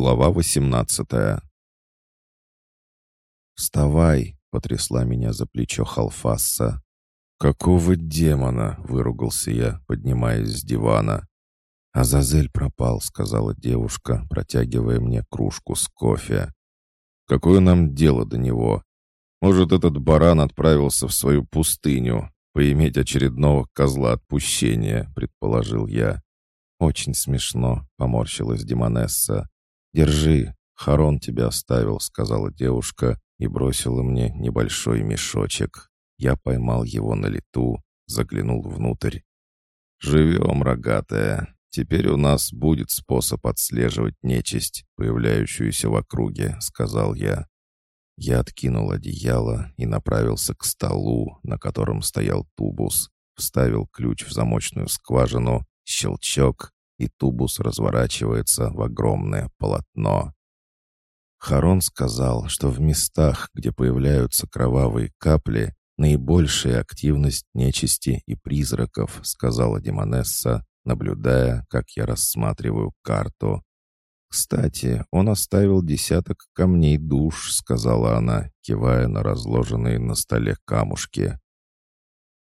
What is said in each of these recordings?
Глава восемнадцатая. «Вставай!» — потрясла меня за плечо Халфасса. «Какого демона?» — выругался я, поднимаясь с дивана. «Азазель пропал», — сказала девушка, протягивая мне кружку с кофе. «Какое нам дело до него? Может, этот баран отправился в свою пустыню, поиметь очередного козла отпущения», — предположил я. «Очень смешно», — поморщилась Демонесса. «Держи, Харон тебя оставил», — сказала девушка и бросила мне небольшой мешочек. Я поймал его на лету, заглянул внутрь. «Живем, рогатая. Теперь у нас будет способ отслеживать нечисть, появляющуюся в округе», — сказал я. Я откинул одеяло и направился к столу, на котором стоял тубус, вставил ключ в замочную скважину, щелчок, и тубус разворачивается в огромное полотно. Харон сказал, что в местах, где появляются кровавые капли, наибольшая активность нечисти и призраков, сказала Демонесса, наблюдая, как я рассматриваю карту. «Кстати, он оставил десяток камней душ», — сказала она, кивая на разложенные на столе камушки.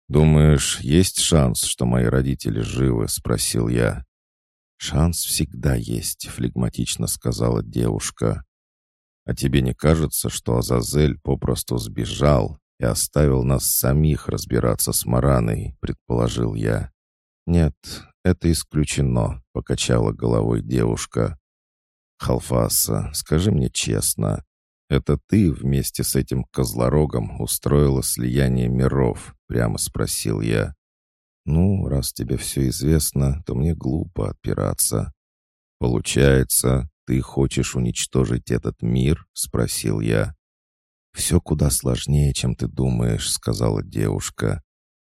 «Думаешь, есть шанс, что мои родители живы?» — спросил я. «Шанс всегда есть», — флегматично сказала девушка. «А тебе не кажется, что Азазель попросту сбежал и оставил нас самих разбираться с Мараной?» — предположил я. «Нет, это исключено», — покачала головой девушка. «Халфаса, скажи мне честно, это ты вместе с этим козлорогом устроила слияние миров?» — прямо спросил я. «Ну, раз тебе все известно, то мне глупо отпираться». «Получается, ты хочешь уничтожить этот мир?» — спросил я. «Все куда сложнее, чем ты думаешь», — сказала девушка.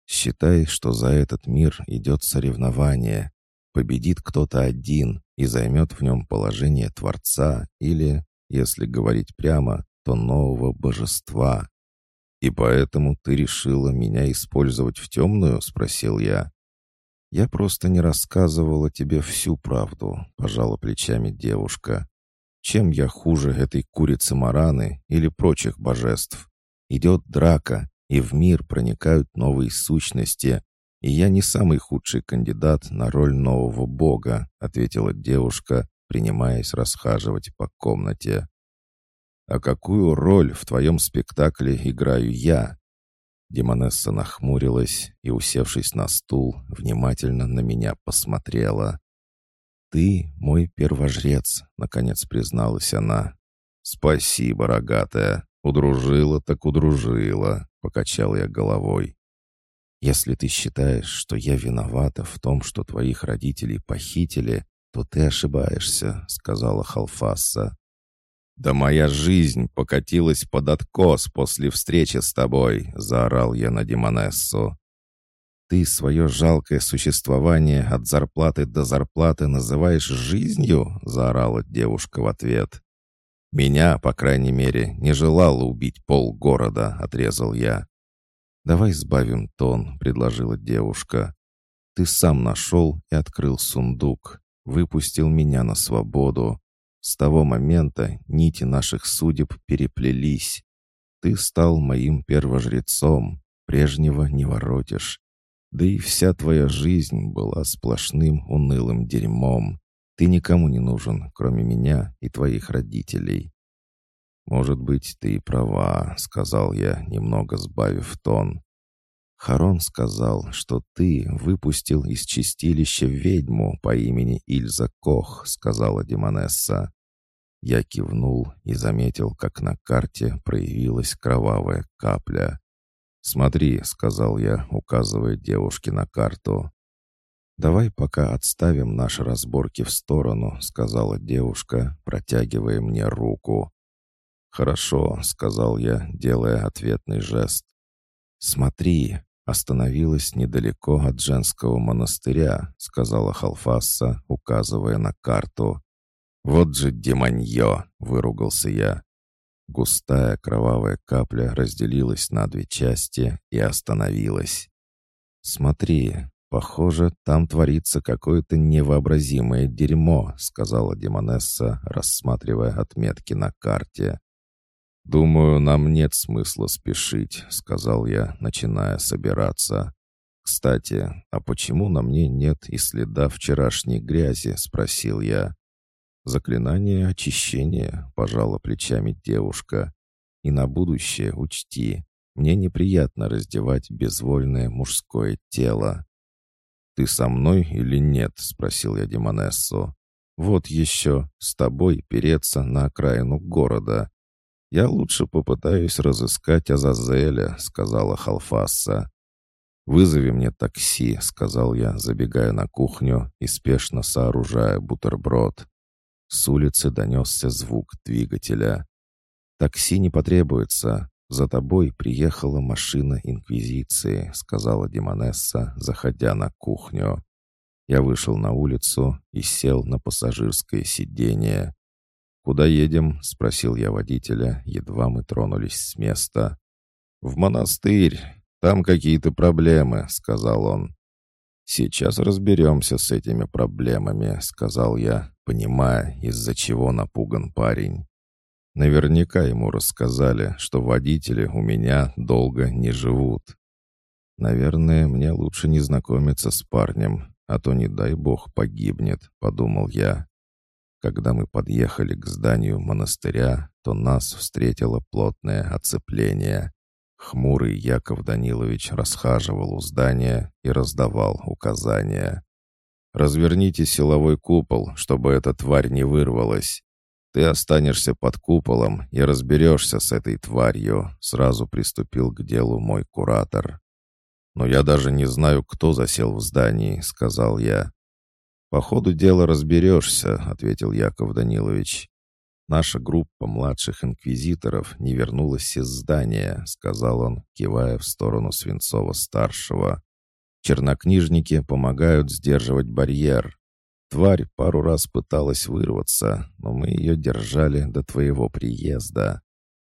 «Считай, что за этот мир идет соревнование. Победит кто-то один и займет в нем положение Творца или, если говорить прямо, то нового божества. «И поэтому ты решила меня использовать в темную?» — спросил я. «Я просто не рассказывала тебе всю правду», — пожала плечами девушка. «Чем я хуже этой курицы Мараны или прочих божеств? Идет драка, и в мир проникают новые сущности, и я не самый худший кандидат на роль нового бога», — ответила девушка, принимаясь расхаживать по комнате. «А какую роль в твоем спектакле играю я?» Демонесса нахмурилась и, усевшись на стул, внимательно на меня посмотрела. «Ты мой первожрец», — наконец призналась она. «Спасибо, рогатая. Удружила так удружила», — покачал я головой. «Если ты считаешь, что я виновата в том, что твоих родителей похитили, то ты ошибаешься», — сказала Халфасса. «Да моя жизнь покатилась под откос после встречи с тобой!» — заорал я на Демонессу. «Ты свое жалкое существование от зарплаты до зарплаты называешь жизнью?» — заорала девушка в ответ. «Меня, по крайней мере, не желала убить полгорода», — отрезал я. «Давай сбавим тон», — предложила девушка. «Ты сам нашел и открыл сундук, выпустил меня на свободу, с того момента нити наших судеб переплелись. Ты стал моим первожрецом, прежнего не воротишь. Да и вся твоя жизнь была сплошным унылым дерьмом. Ты никому не нужен, кроме меня и твоих родителей. «Может быть, ты и права», — сказал я, немного сбавив тон. Харон сказал, что ты выпустил из чистилища ведьму по имени Ильза Кох, сказала Демонесса. Я кивнул и заметил, как на карте проявилась кровавая капля. «Смотри», — сказал я, указывая девушке на карту. «Давай пока отставим наши разборки в сторону», — сказала девушка, протягивая мне руку. «Хорошо», — сказал я, делая ответный жест. «Смотри», «Остановилась недалеко от женского монастыря», — сказала Халфасса, указывая на карту. «Вот же демонье!» — выругался я. Густая кровавая капля разделилась на две части и остановилась. «Смотри, «Похоже, там творится какое-то невообразимое дерьмо», — сказала Демонесса, рассматривая отметки на карте. «Думаю, нам нет смысла спешить», — сказал я, начиная собираться. «Кстати, а почему на мне нет и следа вчерашней грязи?» — спросил я. «Заклинание очищения», — пожала плечами девушка. «И на будущее учти, мне неприятно раздевать безвольное мужское тело». «Ты со мной или нет?» — спросил я Демонессу. «Вот еще, с тобой переться на окраину города. Я лучше попытаюсь разыскать Азазеля», — сказала Халфасса. «Вызови мне такси», — сказал я, забегая на кухню и спешно сооружая бутерброд. С улицы донесся звук двигателя. «Такси не потребуется. За тобой приехала машина Инквизиции», — сказала Демонесса, заходя на кухню. Я вышел на улицу и сел на пассажирское сиденье. «Куда едем?» — спросил я водителя, едва мы тронулись с места. «В монастырь. «Там какие-то проблемы», — сказал он. «Сейчас разберемся с этими проблемами», — сказал я, понимая, из-за чего напуган парень. Наверняка ему рассказали, что водители у меня долго не живут. «Наверное, мне лучше не знакомиться с парнем, а то, не дай бог, погибнет», — подумал я. Когда мы подъехали к зданию монастыря, то нас встретило плотное оцепление. Хмурый Яков Данилович расхаживал у здания и раздавал указания. «Разверните силовой купол, чтобы эта тварь не вырвалась. Ты останешься под куполом и разберешься с этой тварью», сразу приступил к делу мой куратор. «Но я даже не знаю, кто засел в здании», — сказал я. «По ходу дела разберешься», — ответил Яков Данилович. «Наша группа младших инквизиторов не вернулась из здания», — сказал он, кивая в сторону Свинцова-старшего. «Чернокнижники помогают сдерживать барьер. Тварь пару раз пыталась вырваться, но мы ее держали до твоего приезда».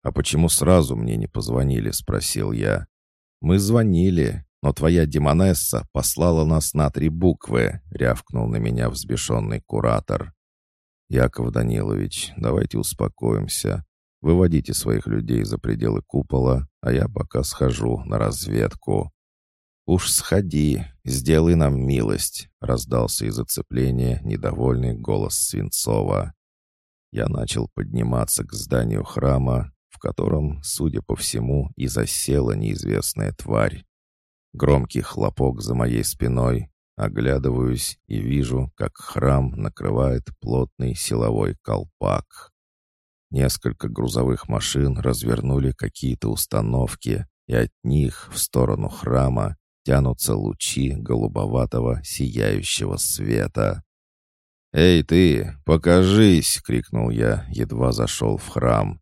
«А почему сразу мне не позвонили?» — спросил я. «Мы звонили, но твоя демонесса послала нас на три буквы», — рявкнул на меня взбешенный куратор. «Яков Данилович, давайте успокоимся. Выводите своих людей за пределы купола, а я пока схожу на разведку». «Уж сходи, сделай нам милость», — раздался из оцепления недовольный голос Свинцова. Я начал подниматься к зданию храма, в котором, судя по всему, и засела неизвестная тварь. Громкий хлопок за моей спиной, Оглядываюсь и вижу, как храм накрывает плотный силовой колпак. Несколько грузовых машин развернули какие-то установки, и от них в сторону храма тянутся лучи голубоватого сияющего света. «Эй ты, покажись!» — крикнул я, едва зашел в храм.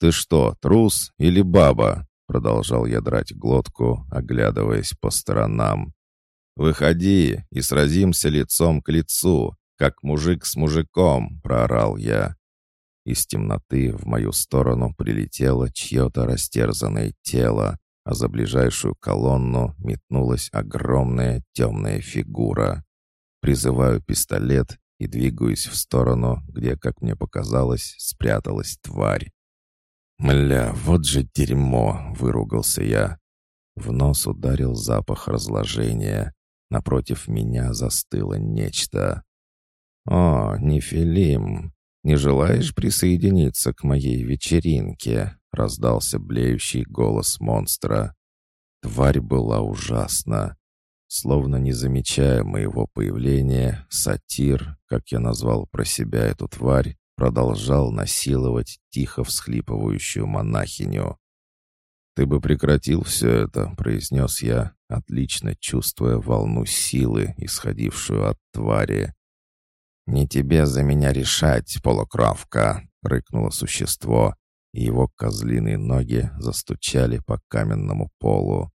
«Ты что, трус или баба?» — продолжал я драть глотку, оглядываясь по сторонам. «Выходи и сразимся лицом к лицу, как мужик с мужиком!» — проорал я. Из темноты в мою сторону прилетело чье-то растерзанное тело, а за ближайшую колонну метнулась огромная темная фигура. Призываю пистолет и двигаюсь в сторону, где, как мне показалось, спряталась тварь. «Мля, вот же дерьмо!» — выругался я. В нос ударил запах разложения. Напротив меня застыло нечто. «О, Нефилим, не желаешь присоединиться к моей вечеринке?» — раздался блеющий голос монстра. Тварь была ужасна. Словно не замечая моего появления, сатир, как я назвал про себя эту тварь, продолжал насиловать тихо всхлипывающую монахиню. «Ты бы прекратил все это», — произнес я, отлично чувствуя волну силы, исходившую от твари. «Не тебе за меня решать, полукровка!» — рыкнуло существо, и его козлиные ноги застучали по каменному полу.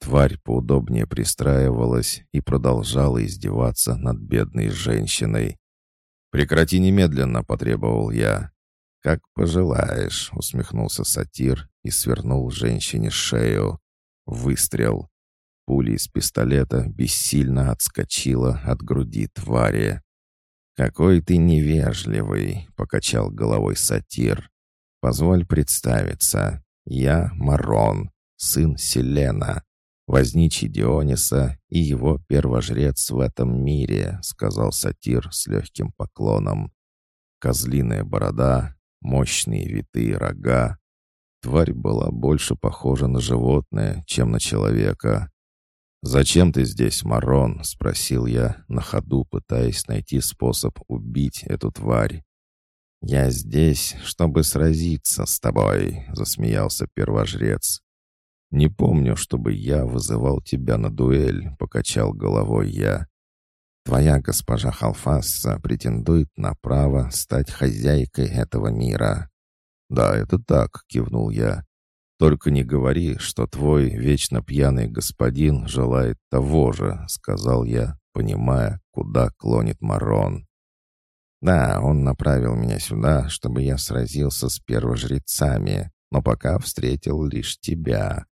Тварь поудобнее пристраивалась и продолжала издеваться над бедной женщиной. «Прекрати немедленно!» — потребовал я. «Как пожелаешь», — усмехнулся сатир и свернул женщине шею. Выстрел. пуля из пистолета бессильно отскочила от груди твари. «Какой ты невежливый!» — покачал головой сатир. «Позволь представиться. Я Марон, сын Селена, возничий Диониса и его первожрец в этом мире», — сказал сатир с легким поклоном. Козлиная борода, мощные витые рога. Тварь была больше похожа на животное, чем на человека. «Зачем ты здесь, Марон?» — спросил я, на ходу пытаясь найти способ убить эту тварь. «Я здесь, чтобы сразиться с тобой», — засмеялся первожрец. «Не помню, чтобы я вызывал тебя на дуэль», — покачал головой я. «Твоя госпожа Халфасса претендует на право стать хозяйкой этого мира». «Да, это так», — кивнул я. «Только не говори, что твой вечно пьяный господин желает того же», — сказал я, понимая, куда клонит Марон. «Да, он направил меня сюда, чтобы я сразился с первожрецами, но пока встретил лишь тебя.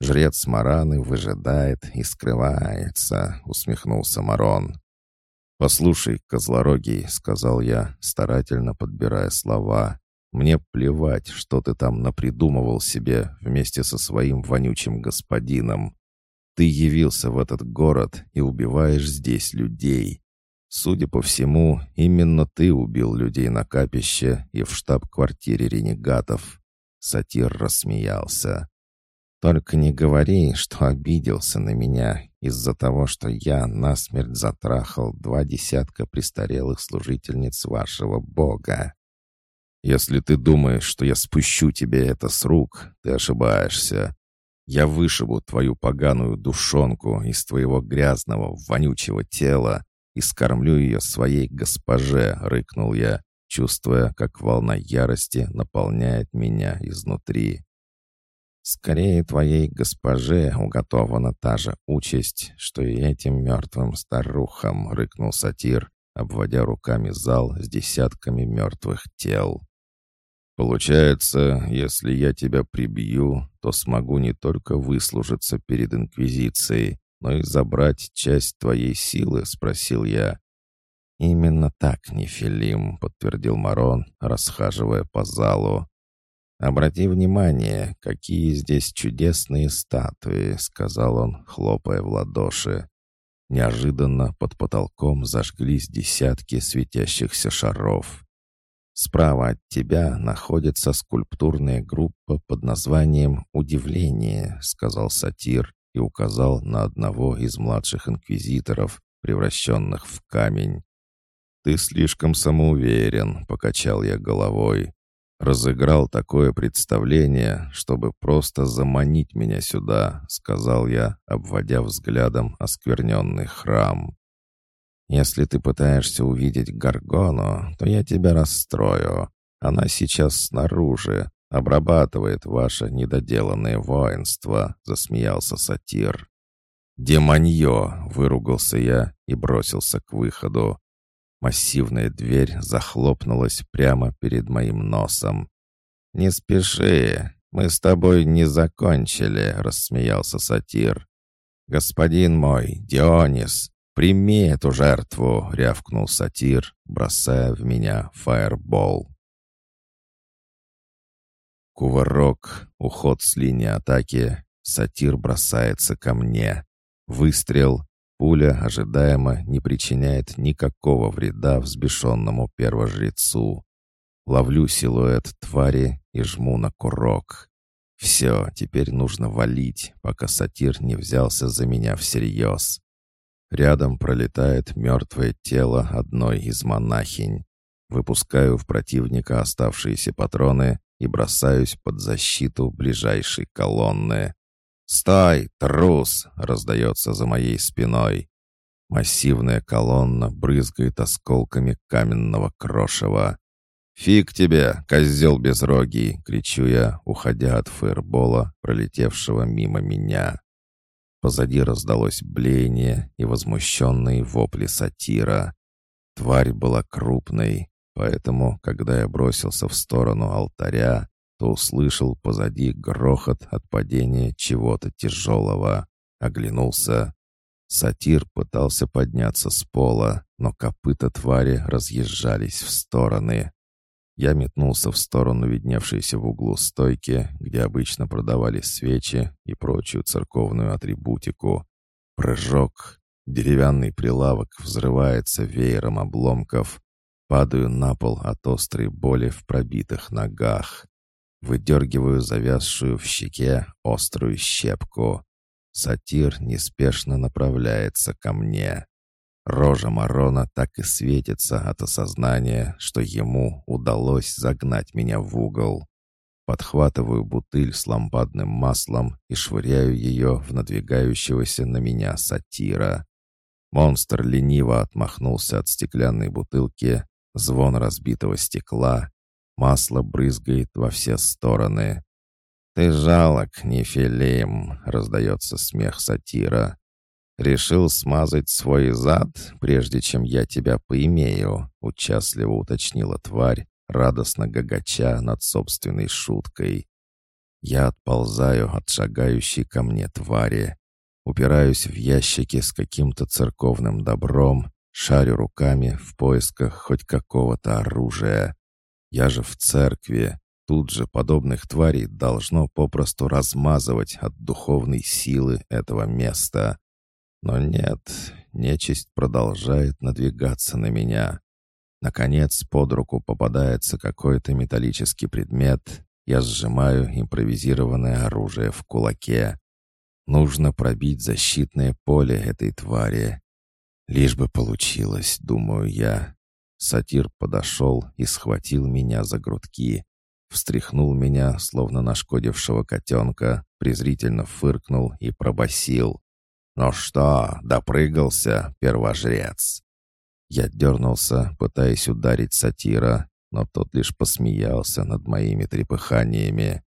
Жрец Мараны выжидает и скрывается», — усмехнулся Марон. «Послушай, козлорогий», — сказал я, старательно подбирая слова, мне плевать, что ты там напридумывал себе вместе со своим вонючим господином. Ты явился в этот город и убиваешь здесь людей. Судя по всему, именно ты убил людей на капище и в штаб-квартире ренегатов. Сатир рассмеялся. «Только не говори, что обиделся на меня из-за того, что я насмерть затрахал два десятка престарелых служительниц вашего бога. Если ты думаешь, что я спущу тебе это с рук, ты ошибаешься. Я вышибу твою поганую душонку из твоего грязного, вонючего тела и скормлю ее своей госпоже», — рыкнул я, чувствуя, как волна ярости наполняет меня изнутри. «Скорее твоей госпоже уготована та же участь, что и этим мертвым старухам», — рыкнул сатир, обводя руками зал с десятками мертвых тел. «Получается, если я тебя прибью, то смогу не только выслужиться перед Инквизицией, но и забрать часть твоей силы?» — спросил я. «Именно так, Нефилим», — подтвердил Марон, расхаживая по залу. «Обрати внимание, какие здесь чудесные статуи», — сказал он, хлопая в ладоши. Неожиданно под потолком зажглись десятки светящихся шаров. Справа от тебя находится скульптурная группа под названием «Удивление», — сказал сатир и указал на одного из младших инквизиторов, превращенных в камень. «Ты слишком самоуверен», — покачал я головой. «Разыграл такое представление, чтобы просто заманить меня сюда», — сказал я, обводя взглядом оскверненный храм. Если ты пытаешься увидеть Гаргону, то я тебя расстрою. Она сейчас снаружи, обрабатывает ваше недоделанное воинство», — засмеялся сатир. «Демонье!» — выругался я и бросился к выходу. Массивная дверь захлопнулась прямо перед моим носом. «Не спеши, мы с тобой не закончили», — рассмеялся сатир. «Господин мой, Дионис, «Прими эту жертву!» — рявкнул сатир, бросая в меня фаербол. Кувырок, уход с линии атаки, сатир бросается ко мне. Выстрел, пуля ожидаемо не причиняет никакого вреда взбешенному первожрецу. Ловлю силуэт твари и жму на курок. Все, теперь нужно валить, пока сатир не взялся за меня всерьез. Рядом пролетает мертвое тело одной из монахинь. Выпускаю в противника оставшиеся патроны и бросаюсь под защиту ближайшей колонны. «Стой, трус!» — раздается за моей спиной. Массивная колонна брызгает осколками каменного крошева. «Фиг тебе, козел безрогий!» — кричу я, уходя от фаербола, пролетевшего мимо меня. Позади раздалось блеяние и возмущенные вопли сатира. Тварь была крупной, поэтому, когда я бросился в сторону алтаря, то услышал позади грохот от падения чего-то тяжелого. Оглянулся. Сатир пытался подняться с пола, но копыта твари разъезжались в стороны. Я метнулся в сторону видневшейся в углу стойки, где обычно продавали свечи и прочую церковную атрибутику. Прыжок. Деревянный прилавок взрывается веером обломков. Падаю на пол от острой боли в пробитых ногах. Выдергиваю завязшую в щеке острую щепку. Сатир неспешно направляется ко мне. Рожа Марона так и светится от осознания, что ему удалось загнать меня в угол. Подхватываю бутыль с лампадным маслом и швыряю ее в надвигающегося на меня сатира. Монстр лениво отмахнулся от стеклянной бутылки, звон разбитого стекла, масло брызгает во все стороны. «Ты жалок, Нефилим!» — раздается смех сатира. «Решил смазать свой зад, прежде чем я тебя поимею», — участливо уточнила тварь, радостно гагача над собственной шуткой. Я отползаю от шагающей ко мне твари, упираюсь в ящики с каким-то церковным добром, шарю руками в поисках хоть какого-то оружия. Я же в церкви, тут же подобных тварей должно попросту размазывать от духовной силы этого места. Но нет, нечисть продолжает надвигаться на меня. Наконец под руку попадается какой-то металлический предмет. Я сжимаю импровизированное оружие в кулаке. Нужно пробить защитное поле этой твари. Лишь бы получилось, думаю я. Сатир подошел и схватил меня за грудки. Встряхнул меня, словно нашкодившего котенка, презрительно фыркнул и пробасил. «Ну что, допрыгался, первожрец?» Я дернулся, пытаясь ударить сатира, но тот лишь посмеялся над моими трепыханиями.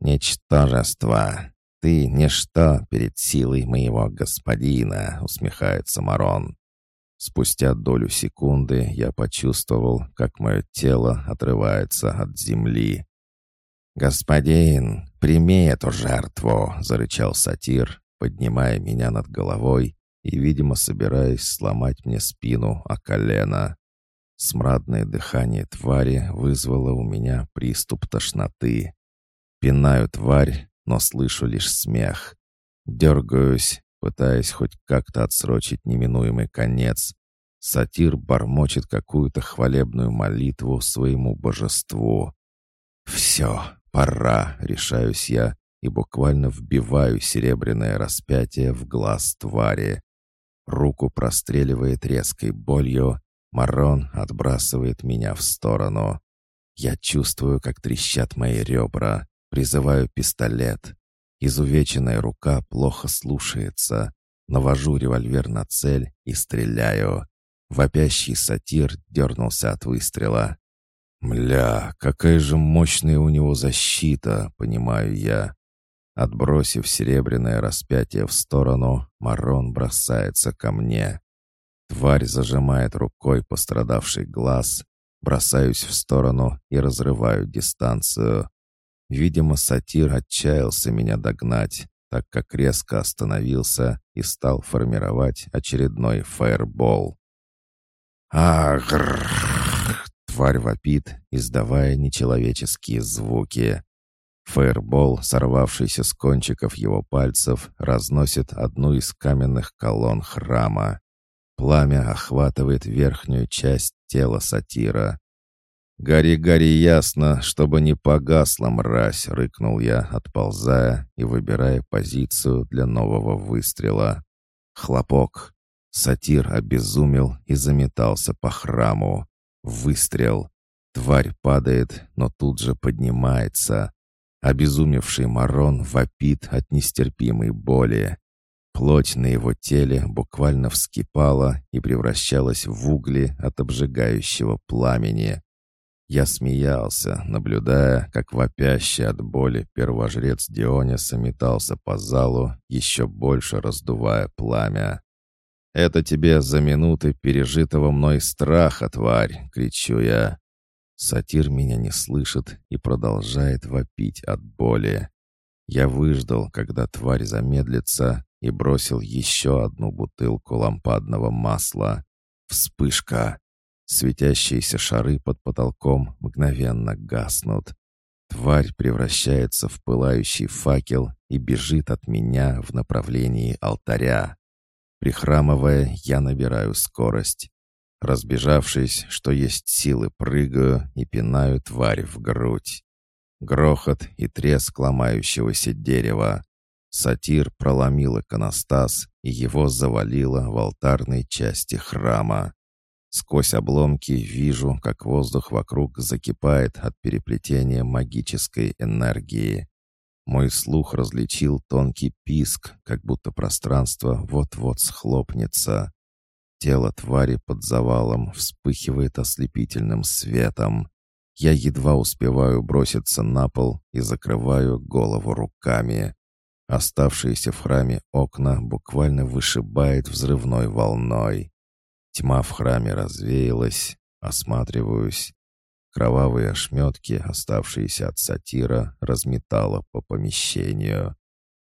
«Ничтожество! Ты ничто перед силой моего господина!» — усмехается Марон. Спустя долю секунды я почувствовал, как мое тело отрывается от земли. «Господин, прими эту жертву!» — зарычал сатир, поднимая меня над головой и, видимо, собираясь сломать мне спину о колено. Смрадное дыхание твари вызвало у меня приступ тошноты. Пинаю тварь, но слышу лишь смех. Дергаюсь, пытаясь хоть как-то отсрочить неминуемый конец. Сатир бормочет какую-то хвалебную молитву своему божеству. «Все, пора», — решаюсь я и буквально вбиваю серебряное распятие в глаз твари. Руку простреливает резкой болью, Марон отбрасывает меня в сторону. Я чувствую, как трещат мои ребра, призываю пистолет. Изувеченная рука плохо слушается. Навожу револьвер на цель и стреляю. Вопящий сатир дернулся от выстрела. «Мля, какая же мощная у него защита!» — понимаю я. Отбросив серебряное распятие в сторону, Марон бросается ко мне. Тварь зажимает рукой пострадавший глаз, бросаюсь в сторону и разрываю дистанцию. Видимо, сатир отчаялся меня догнать, так как резко остановился и стал формировать очередной фаербол. «Агрррр!» Тварь вопит, издавая нечеловеческие звуки. Фаербол, сорвавшийся с кончиков его пальцев, разносит одну из каменных колонн храма. Пламя охватывает верхнюю часть тела сатира. «Гори, гори ясно, чтобы не погасла мразь!» — рыкнул я, отползая и выбирая позицию для нового выстрела. Хлопок. Сатир обезумел и заметался по храму. Выстрел. Тварь падает, но тут же поднимается. Обезумевший Марон вопит от нестерпимой боли. Плоть на его теле буквально вскипала и превращалась в угли от обжигающего пламени. Я смеялся, наблюдая, как вопящий от боли первожрец Диониса метался по залу, еще больше раздувая пламя. «Это тебе за минуты пережитого мной страха, тварь!» — кричу я. Сатир меня не слышит и продолжает вопить от боли. Я выждал, когда тварь замедлится, и бросил еще одну бутылку лампадного масла. Вспышка. Светящиеся шары под потолком мгновенно гаснут. Тварь превращается в пылающий факел и бежит от меня в направлении алтаря. Прихрамывая, я набираю скорость. Разбежавшись, что есть силы, прыгаю и пинаю тварь в грудь. Грохот и треск ломающегося дерева. Сатир проломил иконостас, и его завалило в алтарной части храма. Сквозь обломки вижу, как воздух вокруг закипает от переплетения магической энергии. Мой слух различил тонкий писк, как будто пространство вот-вот схлопнется. Тело твари под завалом вспыхивает ослепительным светом. Я едва успеваю броситься на пол и закрываю голову руками. Оставшиеся в храме окна буквально вышибает взрывной волной. Тьма в храме развеялась, осматриваюсь. Кровавые ошметки, оставшиеся от сатира, разметала по помещению.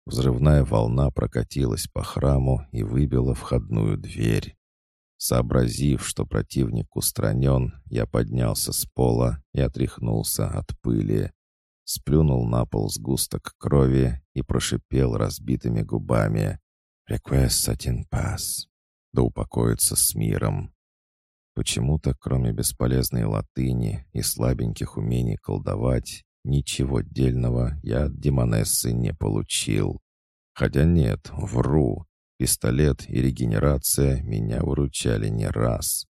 Взрывная волна прокатилась по храму и выбила входную дверь. Сообразив, что противник устранен, я поднялся с пола и отряхнулся от пыли сплюнул на пол сгусток крови и прошипел разбитыми губами. «Request один пас». Да упокоится с миром. Почему-то, кроме бесполезной латыни и слабеньких умений колдовать, ничего дельного я от Демонессы не получил. Хотя нет, вру. Пистолет и регенерация меня выручали не раз.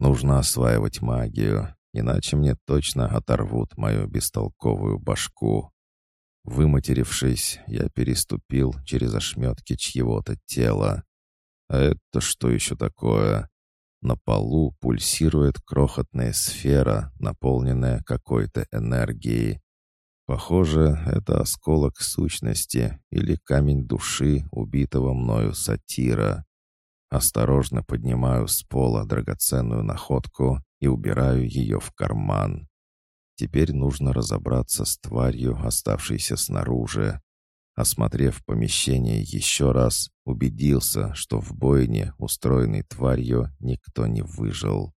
Нужно осваивать магию, иначе мне точно оторвут мою бестолковую башку. Выматерившись, я переступил через ошметки чьего-то тела. А это что еще такое? На полу пульсирует крохотная сфера, наполненная какой-то энергией. Похоже, это осколок сущности или камень души убитого мною сатира. Осторожно поднимаю с пола драгоценную находку и убираю ее в карман. Теперь нужно разобраться с тварью, оставшейся снаружи. Осмотрев помещение еще раз, убедился, что в бойне, устроенной тварью, никто не выжил.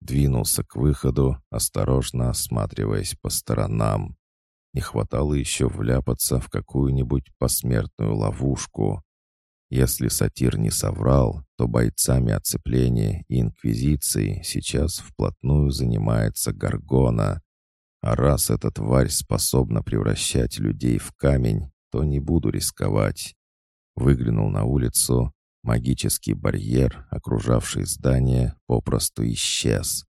Двинулся к выходу, осторожно осматриваясь по сторонам. Не хватало еще вляпаться в какую-нибудь посмертную ловушку. Если сатир не соврал, то бойцами оцепления и инквизиции сейчас вплотную занимается Гаргона. А раз эта тварь способна превращать людей в камень, то не буду рисковать. Выглянул на улицу. Магический барьер, окружавший здание, попросту исчез.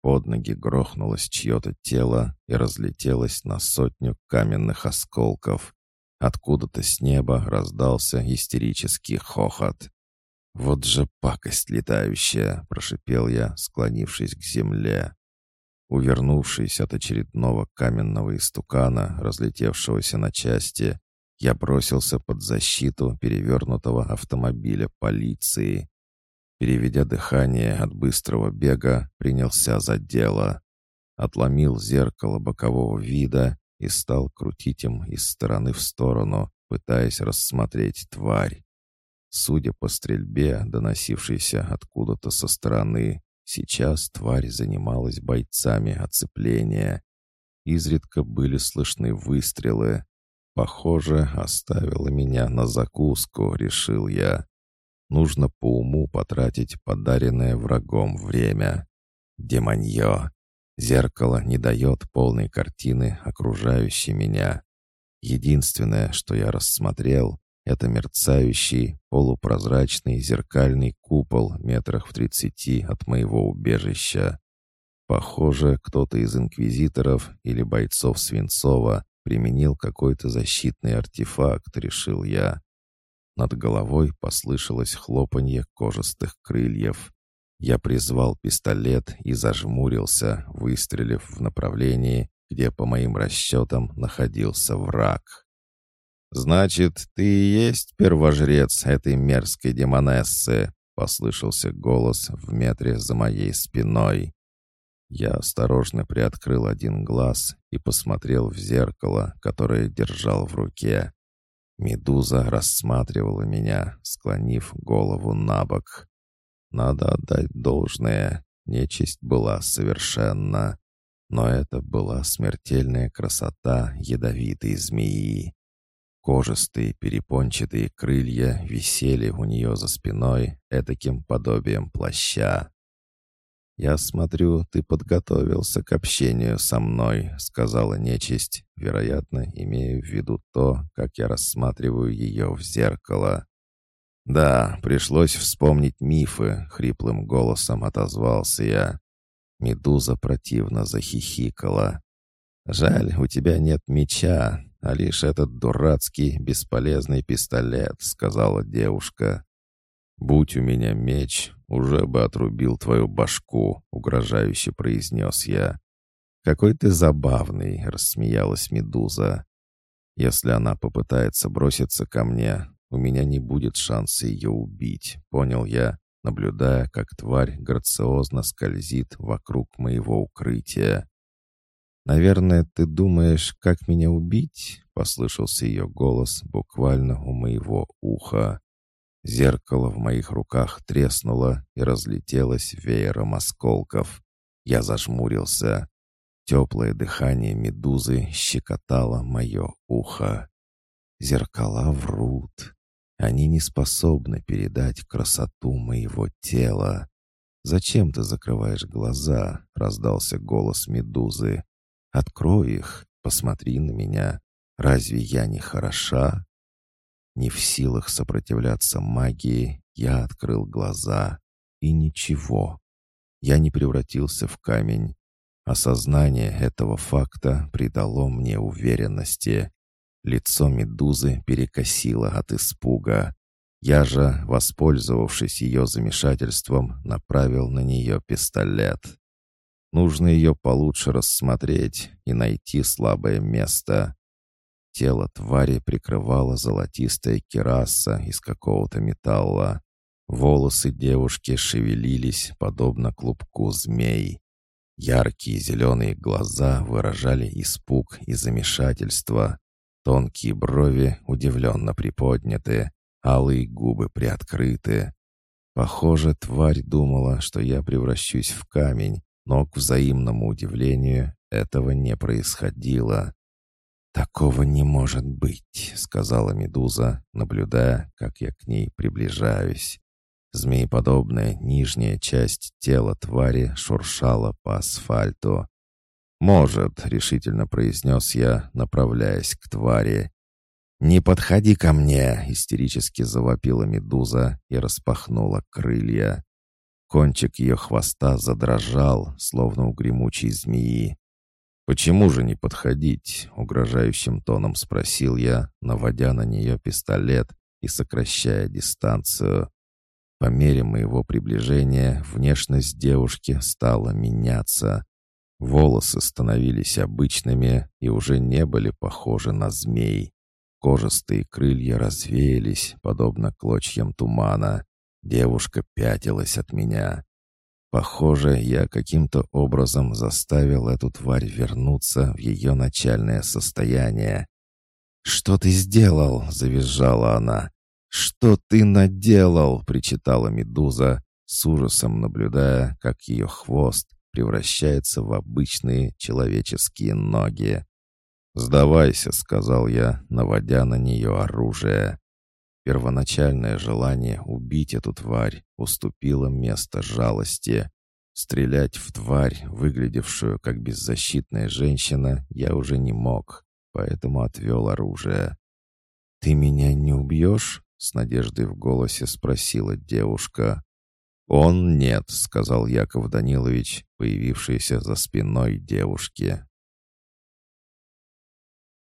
Под ноги грохнулось чье-то тело и разлетелось на сотню каменных осколков. Откуда-то с неба раздался истерический хохот. «Вот же пакость летающая!» — прошипел я, склонившись к земле. Увернувшись от очередного каменного истукана, разлетевшегося на части, я бросился под защиту перевернутого автомобиля полиции. Переведя дыхание от быстрого бега, принялся за дело. Отломил зеркало бокового вида и стал крутить им из стороны в сторону, пытаясь рассмотреть тварь. Судя по стрельбе, доносившейся откуда-то со стороны, сейчас тварь занималась бойцами оцепления. Изредка были слышны выстрелы. Похоже, оставила меня на закуску, решил я. Нужно по уму потратить подаренное врагом время. Демонье. Зеркало не дает полной картины окружающей меня. Единственное, что я рассмотрел, это мерцающий, полупрозрачный зеркальный купол метрах в тридцати от моего убежища. Похоже, кто-то из инквизиторов или бойцов Свинцова применил какой-то защитный артефакт, решил я. Над головой послышалось хлопанье кожистых крыльев. Я призвал пистолет и зажмурился, выстрелив в направлении, где, по моим расчетам, находился враг. «Значит, ты и есть первожрец этой мерзкой демонессы?» — послышался голос в метре за моей спиной. Я осторожно приоткрыл один глаз и посмотрел в зеркало, которое держал в руке. Медуза рассматривала меня, склонив голову на бок. Надо отдать должное, нечисть была совершенна. Но это была смертельная красота ядовитой змеи. Кожистые перепончатые крылья висели у нее за спиной этаким подобием плаща. «Я смотрю, ты подготовился к общению со мной», — сказала нечисть, вероятно, имея в виду то, как я рассматриваю ее в зеркало. «Да, пришлось вспомнить мифы», — хриплым голосом отозвался я. Медуза противно захихикала. «Жаль, у тебя нет меча, а лишь этот дурацкий, бесполезный пистолет», — сказала девушка. «Будь у меня меч, уже бы отрубил твою башку», — угрожающе произнес я. «Какой ты забавный», — рассмеялась Медуза. «Если она попытается броситься ко мне, у меня не будет шанса ее убить», — понял я, наблюдая, как тварь грациозно скользит вокруг моего укрытия. «Наверное, ты думаешь, как меня убить?» — послышался ее голос буквально у моего уха. Зеркало в моих руках треснуло и разлетелось веером осколков. Я зажмурился. Теплое дыхание медузы щекотало мое ухо. Зеркала врут. Они не способны передать красоту моего тела. «Зачем ты закрываешь глаза?» — раздался голос медузы. Открой их, посмотри на меня. Разве я не хороша?» Не в силах сопротивляться магии, я открыл глаза. И ничего. Я не превратился в камень. Осознание этого факта придало мне уверенности. Лицо медузы перекосило от испуга. Я же, воспользовавшись ее замешательством, направил на нее пистолет. Нужно ее получше рассмотреть и найти слабое место. Тело твари прикрывала золотистая кераса из какого-то металла. Волосы девушки шевелились, подобно клубку змей. Яркие зеленые глаза выражали испуг и замешательство. Тонкие брови удивленно приподняты, алые губы приоткрыты. Похоже, тварь думала, что я превращусь в камень, но, к взаимному удивлению, этого не происходило. «Такого не может быть», — сказала Медуза, наблюдая, как я к ней приближаюсь. Змееподобная нижняя часть тела твари шуршала по асфальту. «Может», — решительно произнес я, направляясь к твари. «Не подходи ко мне!» — истерически завопила медуза и распахнула крылья. Кончик ее хвоста задрожал, словно у гремучей змеи. «Почему же не подходить?» — угрожающим тоном спросил я, наводя на нее пистолет и сокращая дистанцию. По мере моего приближения внешность девушки стала меняться. Волосы становились обычными и уже не были похожи на змей. Кожистые крылья развеялись, подобно клочьям тумана. Девушка пятилась от меня. Похоже, я каким-то образом заставил эту тварь вернуться в ее начальное состояние. «Что ты сделал?» — завизжала она. «Что ты наделал?» — причитала медуза, с ужасом наблюдая, как ее хвост превращается в обычные человеческие ноги. «Сдавайся», — сказал я, наводя на нее оружие. Первоначальное желание убить эту тварь уступило место жалости. Стрелять в тварь, выглядевшую как беззащитная женщина, я уже не мог, поэтому отвел оружие. «Ты меня не убьешь?» — с надеждой в голосе спросила девушка. «Он нет», — сказал Яков Данилович, появившийся за спиной девушки.